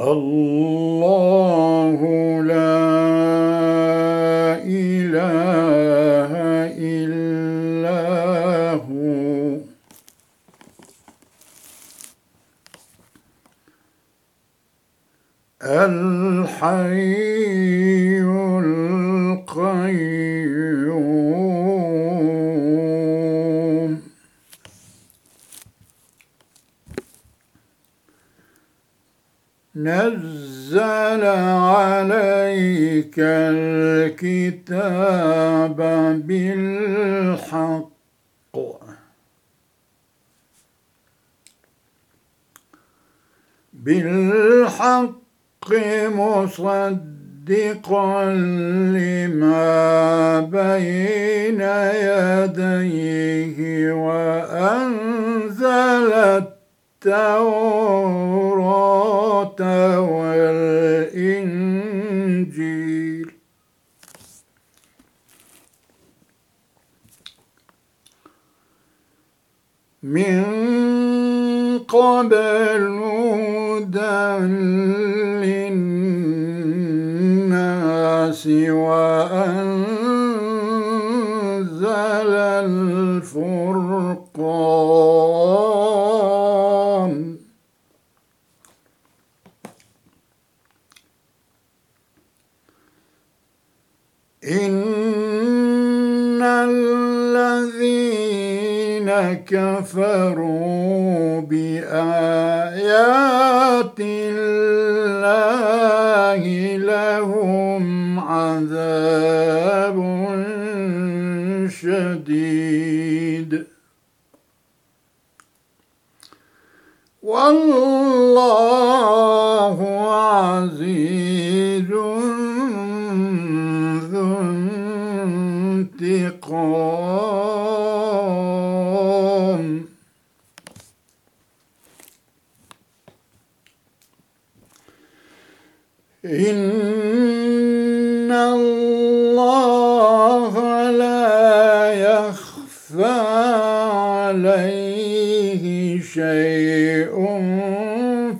الله نزل عليك الكتاب بالحق. بالحق مصدقا لما بين يديه وأنزل التوراة. والإنجيل. من قبل هدى للناس وأنزل الفرقان. والله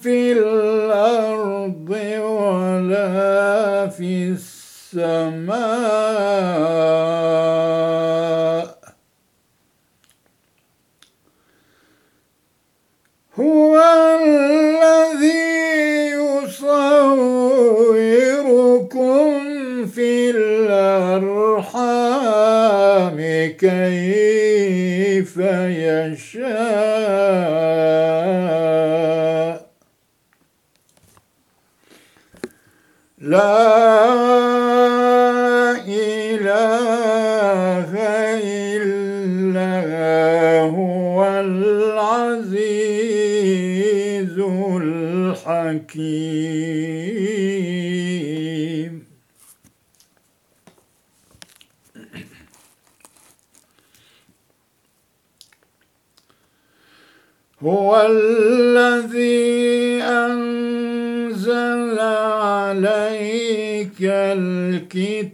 في الأرض ولا في السماء. هو الذي يصوركم في الأرحام كيف يشاء. لا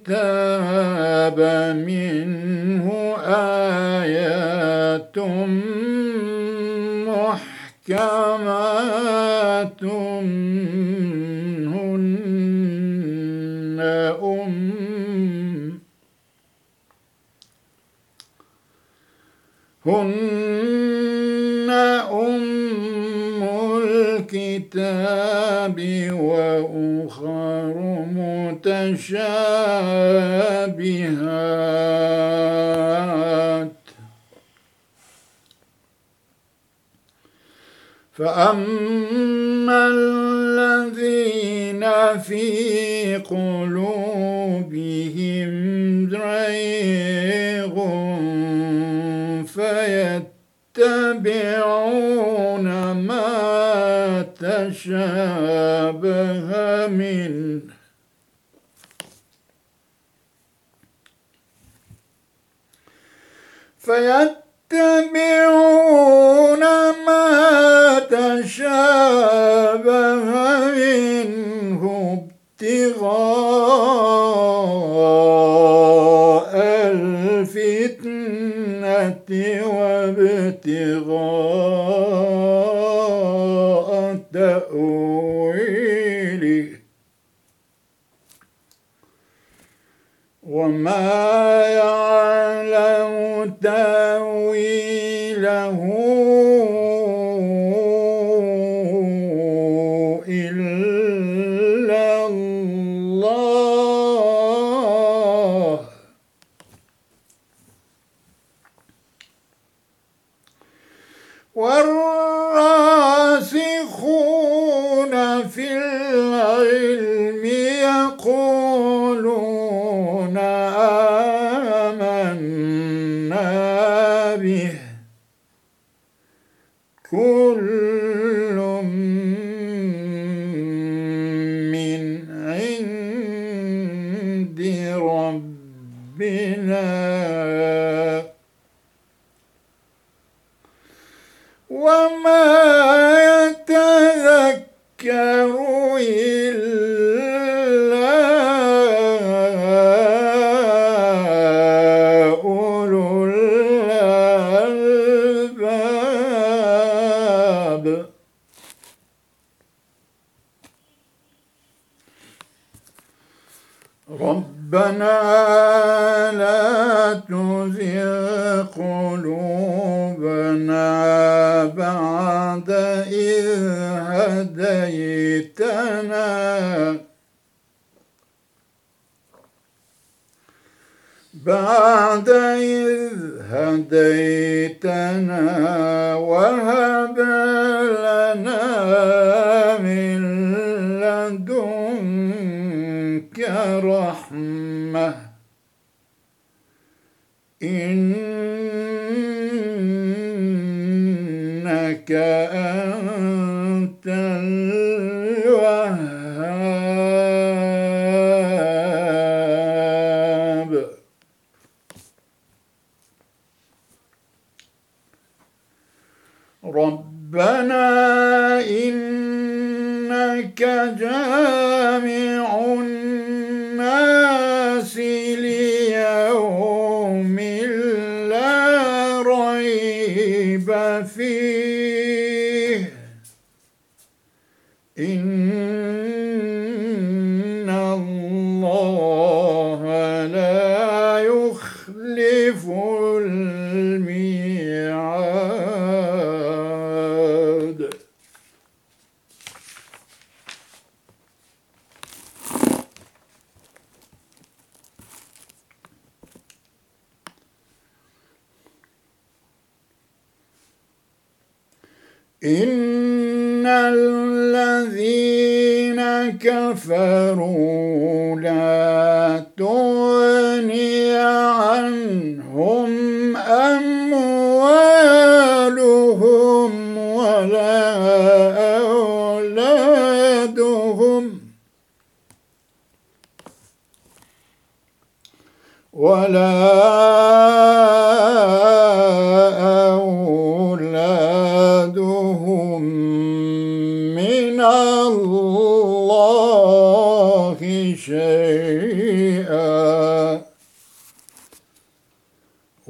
الكتاب منه آيات محكمات هن أم هن الكتاب وأخر متشابهات. فأما الذين في قلوبهم زيغ فيتبعون تشابه منه فيتبعون ما تشابه منه ابتغاء الفتنة وابتغاء تأويله وما بعد إذ هديتنا وهب لنا من لدنك رحمة. الله لا يخلف إن الذين كفروا لا تغني عنهم أموالهم ولا أولادهم؟ ولا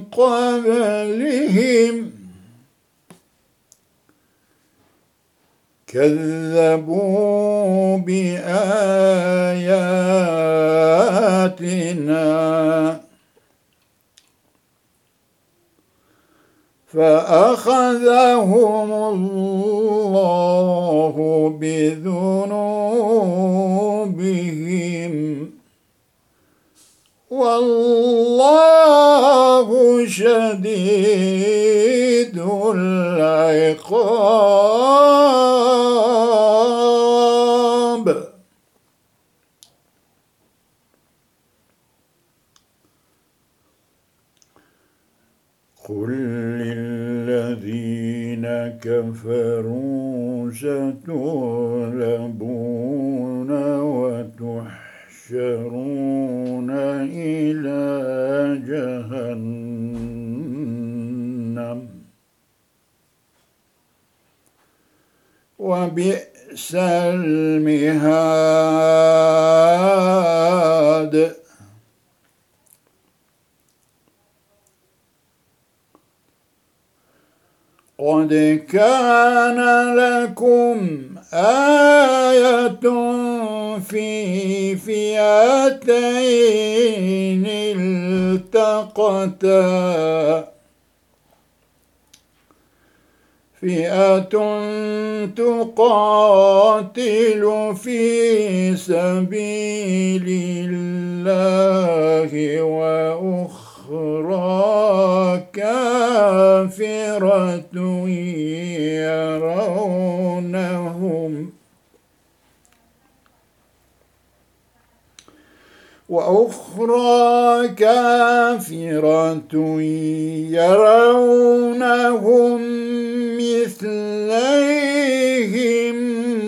قبلهم كذبوا بآياتنا فأخذهم الله بذنوبهم. والله شديد العقاب. قل للذين كفروا ستغلبون وتحشرون إلى جهنم. وبئس المهاد. قد كان لكم آية في فئتين التقتا. فئة تقاتل في سبيل الله وأخرى كافرة يرونهم. وأخرى كافرة يرونهم. مثليهم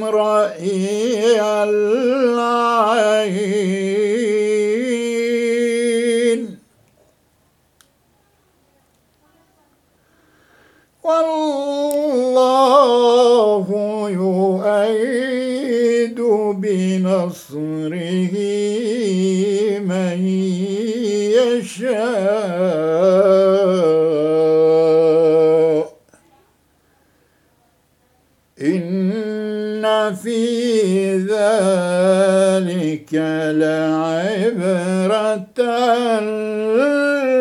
رأي العين والله يؤيد بنصره من يشاء. إن في ذلك لعبرة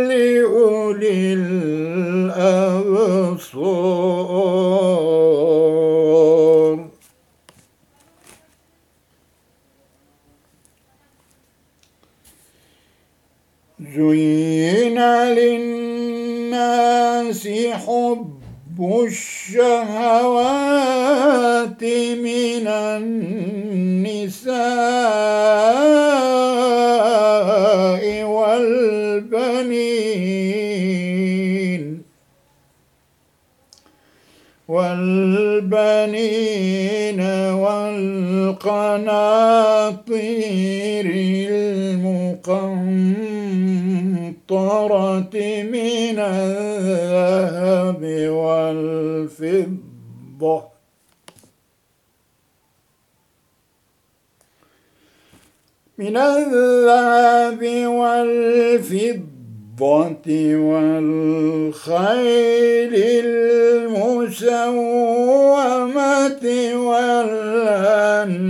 لأولي الأبصار. زين للناس حب الشهوات من النساء والبنين. والبنين والقناطير المقنطرة من الذهب والفضة. من الذهب والفضة والخيل المسومة والأنعام.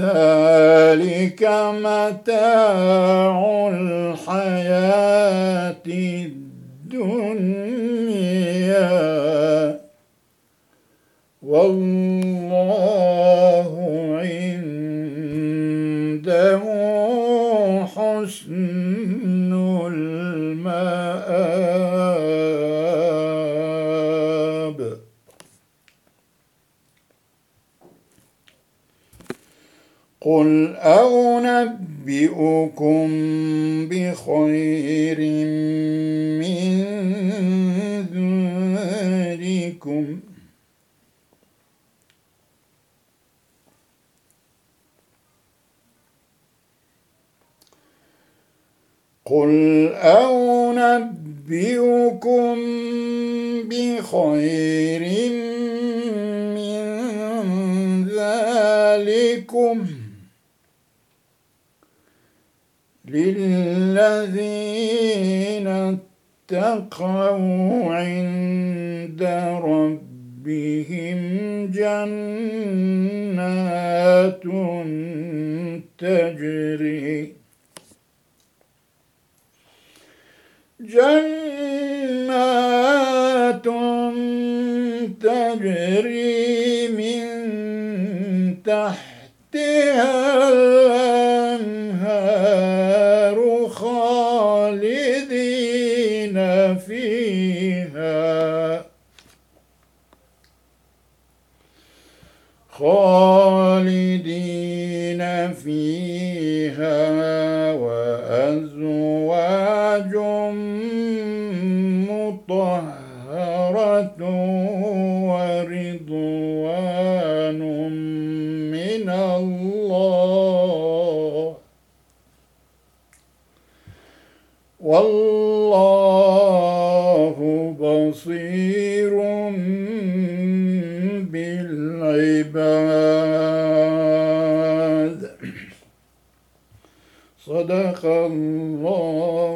ذلك متاع الحياة الدنيا. والله أنبئكم بخير من ذلكم. قل أنبئكم بخير من ذلكم. للذين اتقوا عند ربهم جنات تجري جنات تجري من تحتها فيها. خالد العظيم